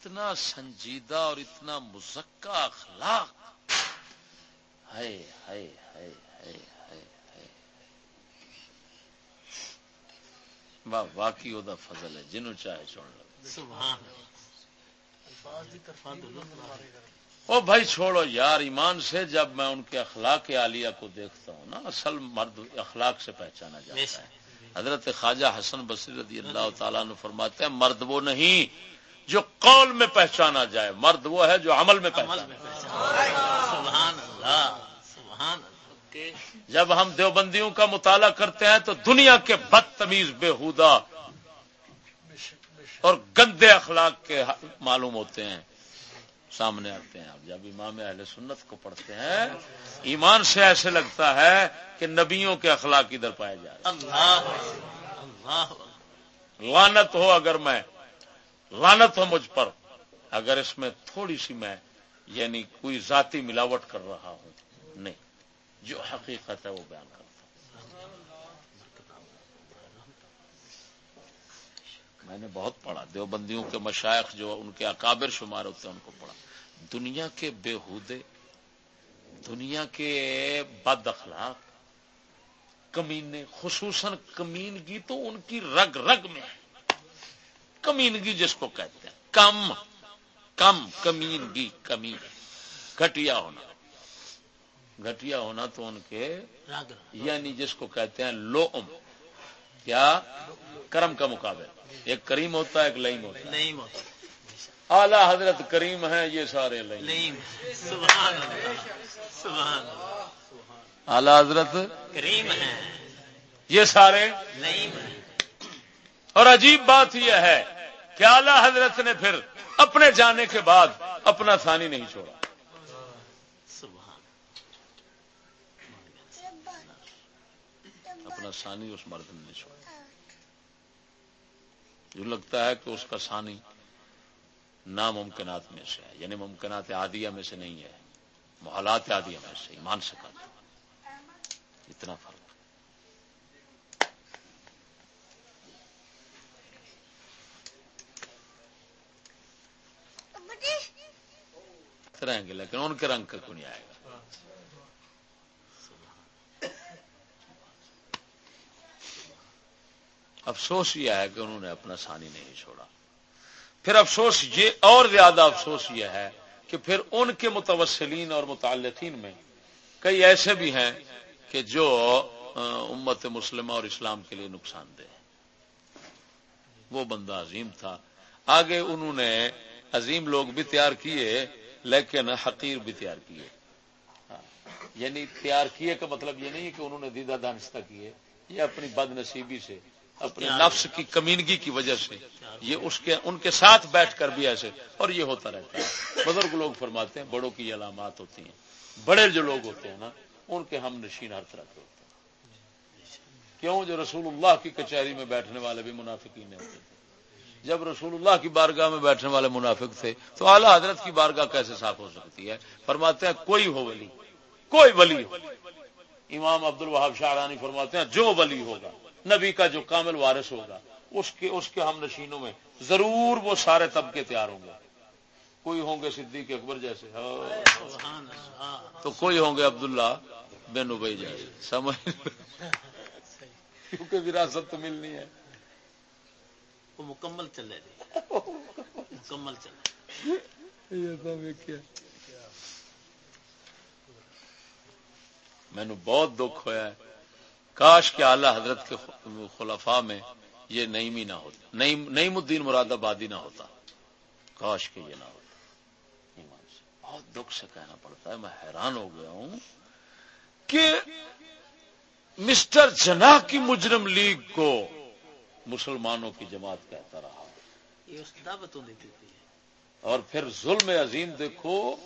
اتنا سنجیدہ اور اتنا مزکا اخلاق۔ ہے ہے ہے ہے واہ واقعی وہ فضل ہے جنہوں چاہے چھوڑ لو او بھائی چھوڑو یار ایمان سے جب میں ان کے اخلاق عالیہ کو دیکھتا ہوں نا اصل مرد اخلاق سے پہچانا جاتا ہے۔ حضرت خواجہ حسن بصیر رضی اللہ تعالیٰ نے فرماتے ہیں مرد وہ نہیں جو قول میں پہچانا جائے مرد وہ ہے جو عمل میں جب ہم دیوبندیوں کا مطالعہ کرتے ہیں تو دنیا کے بدتمیز بےحودہ اور گندے اخلاق کے معلوم ہوتے ہیں۔ سامنے آتے ہیں۔ جب امام اہل سنت کو پڑھتے ہیں ایمان سے ایسے لگتا ہے کہ نبیوں کے اخلاق ادھر پائے جائے لانت ہو اگر میں لانت ہو مجھ پر، اگر اس میں تھوڑی سی میں یعنی کوئی ذاتی ملاوٹ کر رہا ہوں۔ نہیں، جو حقیقت ہے وہ بیان کرتا میں نے بہت پڑھا، دیوبندیوں کے مشائق جو ان کے اکابر شمار ہوتے ہیں ان کو پڑھا۔ دنیا کے بےحودے دنیا کے بد اخلاق کمینے خصوصاً کمینگی تو ان کی رگ رگ میں ہے کمینگی جس کو کہتے ہیں۔ کم کم کمینگی کمی گٹیا ہونا۔ گٹیا ہونا تو ان کے یعنی جس کو کہتے ہیں لو کیا؟ کرم کا مقابلہ۔ ایک کریم ہوتا ہے ایک لئیم ہوتا ہے۔ اعلی حضرت کریم ہیں یہ سارے لئیم۔ اعلی حضرت کریم ہیں۔ یہ سارے اور عجیب بات یہ ہے کہ اعلی حضرت نے پھر اپنے جانے کے بعد اپنا ثانی نہیں چھوڑا۔ اپنا ثانی اس مرد نے نہیں چھوڑا۔ جو لگتا ہے کہ اس کا ثانی ناممکنات میں سے ہے یعنی ممکنات عادیہ میں سے نہیں ہے، محالات عادیہ میں سے ایمان سے کہتا اتنا فرق رہیں گے، لیکن ان کے رنگ کا کو نہیں آئے گا؟ افسوس یہ ہے کہ انہوں نے اپنا سانی نہیں چھوڑا۔ پھر افسوس یہ، اور زیادہ افسوس یہ ہے کہ پھر ان کے متوسلین اور متعلقین میں کئی ایسے بھی ہیں کہ جو امت مسلمہ اور اسلام کے لیے نقصان دہ وہ بندہ عظیم تھا۔ آگے انہوں نے عظیم لوگ بھی تیار کیے۔ لیکن حقیر بھی تیار کیے۔ ہاں، یعنی تیار کیے کا مطلب یہ نہیں کہ انہوں نے دیدہ دانستہ کیے یہ اپنی بد نصیبی سے اپنے نفس کی کمینگی کی وجہ سے یہ اس کے ان کے ساتھ بیٹھ کر بھی ایسے اور یہ ہوتا رہتا ہے۔ بزرگ لوگ فرماتے ہیں بڑوں کی علامات ہوتی ہیں۔ بڑے جو لوگ ہوتے ہیں نا ان کے ہم نشین ہر طرح کے ہوتے ہیں۔ کیوں؟ جو رسول اللہ کی کچہری میں بیٹھنے والے بھی منافقین ہوتے تھے جب رسول اللہ کی بارگاہ میں بیٹھنے والے منافق تھے، تو اعلیٰ حضرت کی بارگاہ کیسے صاف ہو سکتی ہے؟ فرماتے ہیں، کوئی ہو ولی۔ کوئی ولی ہو۔ امام عبد الوہاب شاہرانی فرماتے ہیں، جو ولی ہوگا، نبی کا جو کامل وارث ہوگا، اس کے اس کے ہم نشینوں میں ضرور وہ سارے طبقے تیار ہوں گے۔ کوئی ہوں گے صدیق اکبر جیسے۔ ہاں۔ تو کوئی ہوں گے عبداللہ بن ابئی جیسے۔ سمجھ۔ کیونکہ وراثت تو ملنی ہے۔ وہ مکمل چلے مکمل چلے۔ مینو بہت دکھ ہوا ہے۔ کاش کے اعلی حضرت کے خلفاء میں یہ نئی نہ ہوتا۔ نعیم الدین مراد آبادی نہ ہوتا۔ کاش کے یہ نہ ہوتا۔ بہت دکھ سے کہنا پڑتا ہے۔ میں حیران ہو گیا ہوں کہ مسٹر جنا کی مجرم لیگ کو مسلمانوں کی جماعت کہتا رہا۔ اور پھر ظلم عظیم دیکھو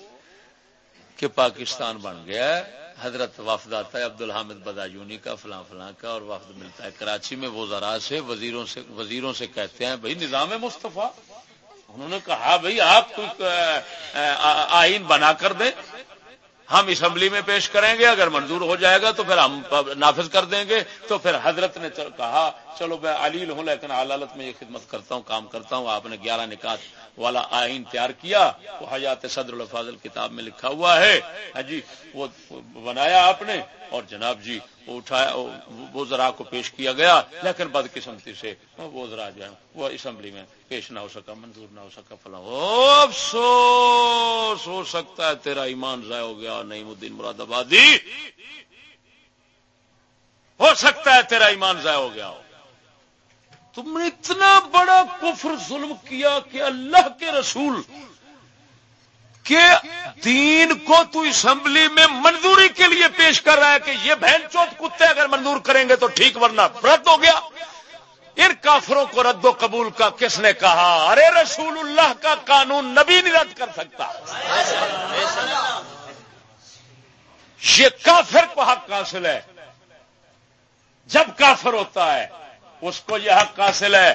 کہ پاکستان بن گیا ہے۔ حضرت وفد آتا ہے عبد الحامد بدایونی کا فلاں فلاں کا اور وفد ملتا ہے کراچی میں وہ ذرا سے وزیروں سے وزیروں سے کہتے ہیں بھائی نظام مصطفیٰ انہوں نے کہا بھائی آپ آئین بنا کر دیں۔ ہم اسمبلی میں پیش کریں گے اگر منظور ہو جائے گا تو پھر ہم نافذ کر دیں گے۔ تو پھر حضرت نے کہا چلو میں علیل ہوں، لیکن عدالت میں یہ خدمت کرتا ہوں، کام کرتا ہوں۔ آپ نے گیارہ نکات والا آئین تیار کیا، وہ حیات صدر الفاظل کتاب میں لکھا ہوا ہے۔ ہاں جی وہ بنایا آپ نے۔ اور جناب جی وہ اٹھایا، وہ ذرا کو پیش کیا گیا، لیکن بدقسمتی سے وہ ذرا جو ہے، وہ اسمبلی میں پیش نہ ہو سکا، منظور نہ ہو سکا، فلاں۔ افسوس، ہو سکتا ہے تیرا ایمان ضائع ہو گیا، نعیم الدین مراد آبادی۔ ہو سکتا ہے تیرا ایمان ضائع ہو گیا۔ ہو تم نے اتنا بڑا کفر ظلم کیا کہ اللہ کے رسول کہ دین کو تو اسمبلی میں منظوری کے لیے پیش کر رہا ہے کہ یہ بہن چوت کتے اگر منظور کریں گے تو ٹھیک، ورنہ رد ہو گیا۔ ان کافروں کو رد و قبول کا کس نے کہا؟ ارے رسول اللہ کا قانون نبی نہیں رد کر سکتا۔ یہ کافر کو حق حاصل ہے۔ جب کافر ہوتا ہے اس کو یہ حق حاصل ہے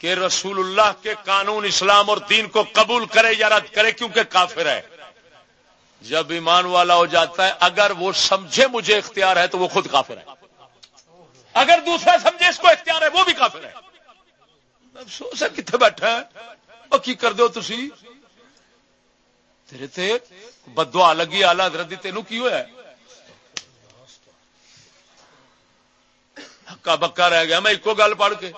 کہ رسول اللہ کے قانون اسلام اور دین کو قبول کرے یا رد کرے کیونکہ کافر ہے۔ جب ایمان والا ہو جاتا ہے، اگر وہ سمجھے مجھے اختیار ہے تو وہ خود کافر ہے۔ اگر دوسرا سمجھے اس کو اختیار ہے، وہ بھی کافر ہے۔ افسوس ہے، کتنے بیٹھا ہے اور کی کر دو تھی تیرے تے بدوا لگی آلہ حضرت تینوں کی ہوا ہے؟ ہکا بکا رہ گیا۔ میں ایک گل پڑھ کے۔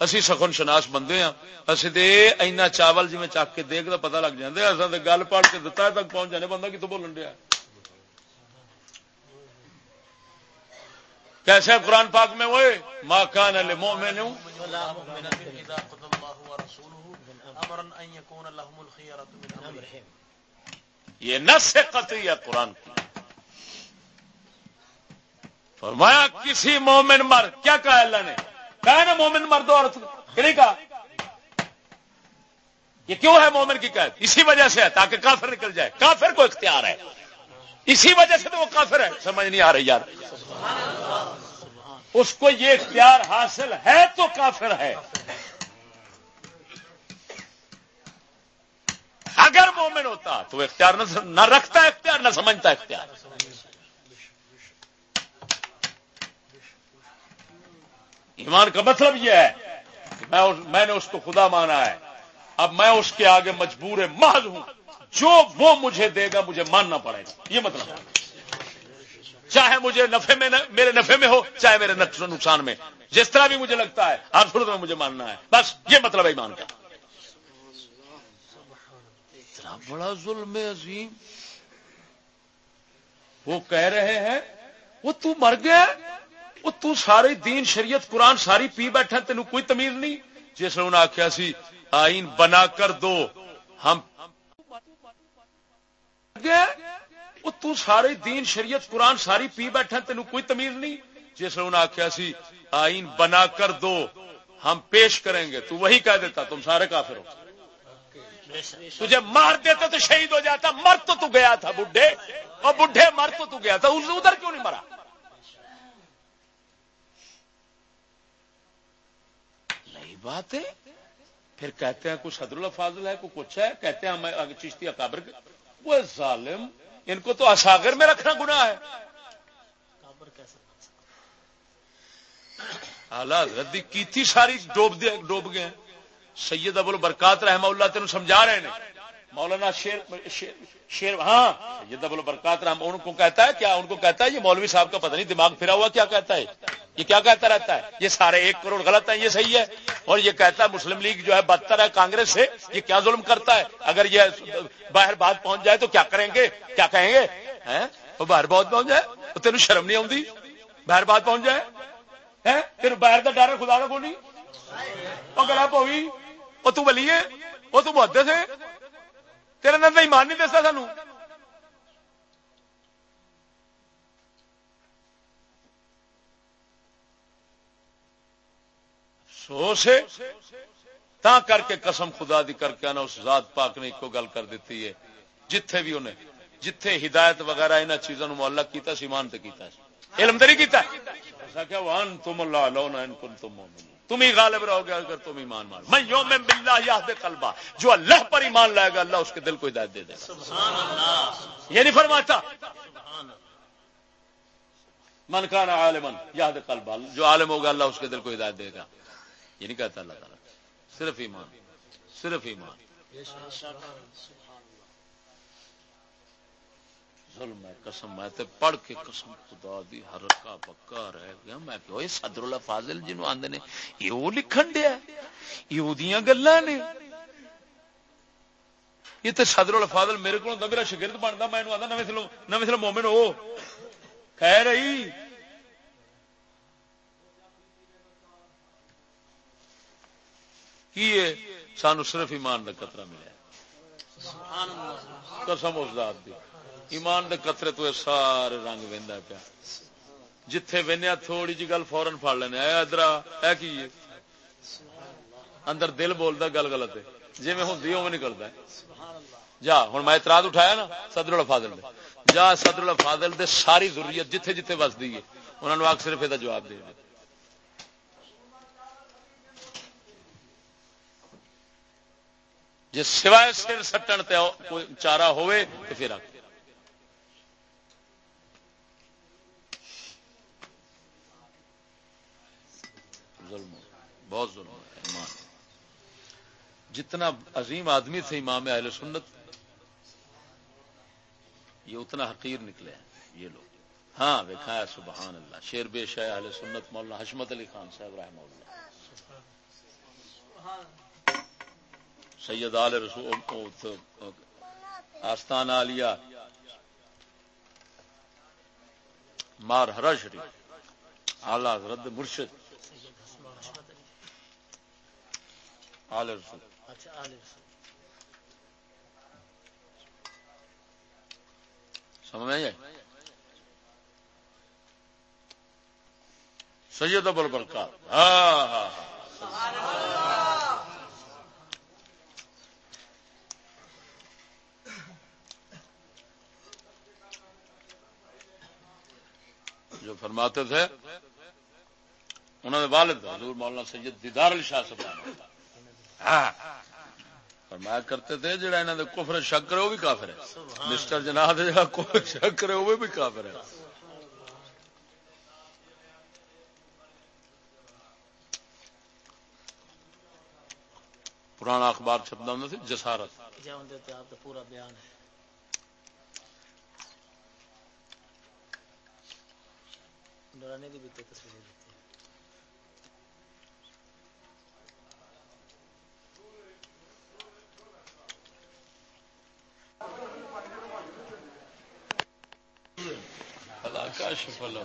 اسی سخن شناس بندے ہاں۔ اسی دے اینا چاول جی میں چک کے دیکھ پتا لگ جاندے۔ اصا تو گل پڑھ کے دتا تک پہنچ جانے۔ بندہ کتوں بولن دیا؟ کیسے قرآن پاک میں وہ؟ ماں کان مومن یہ نس قطعی ہے قرآن کی۔ فرمایا، کسی مومن مرد کیا کہا اللہ نے؟ کہا نا مومن مرد عورت نہیں کہا؟ یہ کیوں ہے مومن کی قید؟ اسی وجہ سے ہے، تاکہ کافر نکل جائے۔ کافر کو اختیار ہے۔ اسی وجہ سے تو وہ کافر ہے۔ سمجھ نہیں آ رہی یار۔ اس کو یہ اختیار حاصل ہے تو کافر ہے۔ اگر مومن ہوتا تو اختیار نہ رکھتا، اختیار نہ سمجھتا، اختیار۔ ایمان کا مطلب یہ ہے کہ میں نے اس کو خدا مانا ہے۔ اب میں اس کے آگے مجبور محض ہوں۔ جو وہ مجھے دے گا مجھے ماننا پڑے گا۔ یہ مطلب ہے۔ چاہے مجھے نفے میں میرے نفے میں ہو چاہے میرے نقصان میں۔ جس طرح بھی مجھے لگتا ہے ہر صورت میں مجھے ماننا ہے۔ بس یہ مطلب ہے ایمان کا۔ اتنا بڑا ظلم عظیم۔ وہ کہہ رہے ہیں وہ تو مر گیا۔ وہ تو سارے دین شریعت قرآن ساری پی بیٹھا تین کوئی تمیز نہیں۔ جس نے انہیں آخیا سی، آئین بنا کر دو، ہم وہ تو سارے دین شریعت قرآن ساری پی بیٹھا تین کوئی تمیز نہیں۔ جس نے انہیں آخیا سی، آئین بنا کر دو، ہم پیش کریں گے۔ تو وہی کہہ دیتا، تم سارے کافر ہو۔ تجھے مار دیتا تو شہید ہو جاتا، مر تو تو گیا تھا بڈھے۔ اور بڈھے مر تو تو گیا تھا ادھر کیوں نہیں مرا؟ بات ہے۔ پھر کہتے ہیں کوئی صدر الفاظل ہے کوئی کچھ ہے۔ کہتے ہیں ہم چشتی اکابر وہ ظالم ان کو تو اشاگر میں رکھنا گنا ہے۔ ردی کی تھی ساری ڈوب دیا ڈوب گئے سید ابو برکات رحمہ اللہ تین سمجھا رہے ہیں مولانا شیر شیر ہاں سید ابو برکات رحمہ ان کو کہتا ہے کیا ان کو کہتا ہے؟ یہ مولوی صاحب کا پتہ نہیں دماغ پھرا ہوا کیا کہتا ہے؟ یہ کیا کہتا رہتا ہے؟ یہ سارے ایک کروڑ غلط ہیں، یہ صحیح ہے۔ اور یہ کہتا ہے مسلم لیگ جو ہے بدتر ہے کانگریس سے۔ یہ کیا ظلم کرتا ہے؟ اگر یہ باہر بات پہنچ جائے تو کیا کریں گے؟ کیا کہیں گے؟ وہ باہر بہت پہنچ جائے، تو تین شرم نہیں آتی باہر بات پہنچ جائے پھر باہر کا ڈر خدا کا کو نہیں؟ وہ گلا ہوئی وہ تو بلیے وہ تو بہت سے تیرے اندر ایمان نہیں دستا سانو افسوس ہے۔ تا کر کے قسم خدا دی کر کے آنا اس ذات پاک نے ایک گل کر دیتی ہے۔ جتھے بھی انہیں جتھے ہدایت وغیرہ ان چیزوں معلق کیتا سی ایمان تے کیتا سی۔ علم تری کیتا۔ ایسا کیا وان تم اللہ لونا ان کن تم مومن تم ہی غالب رہو گے اگر تم ایمان مان میں یوم باللہ یاد قلبہ جو اللہ پر ایمان لائے گا اللہ اس کے دل کو ہدایت دے دے گا۔ یہ نہیں فرماتا۔ من کانا عالمن یاد قلبہ جو عالم ہوگا اللہ اس کے دل کو ہدایت دے گا۔ یہ نہیں کہتا اللہ تعالیٰ۔ صرف ایمان صرف ایمان۔ ظلم ہے، قسم میں تے پڑھ کے قسم خدا دی ہرکا پکا رہ گیا۔ میں کہ اوے صدر اللہ فاضل جنوں آندے نے، یہ وہ لکھن دیا ہے۔ یہ اودیاں گلاں نے۔ یہ تے صدر اللہ فاضل میرے کولوں میرا شاگرد بندا، میں انہوں آندا نویں سلو نویں سلو مومن ہو۔ خیر رہی کی سانو صرف ایمان کا قطرہ ملا قسم اس ذات دی۔ ایمان دے قطرے تو سارے رنگ وہدا پیا۔ جتھے وہنیا تھوڑی جی گل فورن پڑ لینا اے ادرا اے کی اندر دل بولتا گل غلط ہے۔ جی میں ہوں او نکلتا جا ہوں میں اعتراض اٹھایا نا صدر الفاظل دے۔ جا صدر الفاظل دے ساری ضروریت جتھے جتھے وسدی ہے۔ انہوں نے آگ صرف یہ جواب دے۔ جی سوائے سر سٹن تے کوئی چارہ ہوئے تو پھر آ ظلم بہت ظلم ایمان۔ جتنا عظیم آدمی تھے امام اہل سنت، یہ اتنا حقیر نکلے ہیں، یہ لوگ۔ ہاں دیکھا سبحان اللہ۔ شیر بے شاہ اہل سنت، مولانا حشمت علی خان صاحب رحمہ اللہ۔ سید آل رسول آستان آلیا. مار ہرا شریف آلہ حضرت مرشد. آل رسول. سمجھ میں سید ابل برکات ہاں ہاں. جو فرماتے تھے انہوں نے والد حضور مولانا سید دیدار علی شاہ صاحب ہاں۔ فرمایا کرتے تھے جڑا انہوں نے کفر شک کرے وہ بھی کافر ہے۔ مسٹر جناح جڑا کفر شک کرے وہ بھی کافر ہے۔ پرانا اخبار چھپنا ہوں جسارت۔ پورا بیان ہے۔ ڈرانے کی بھی تو تصویریں دیتے ہیں اللہ کا شفل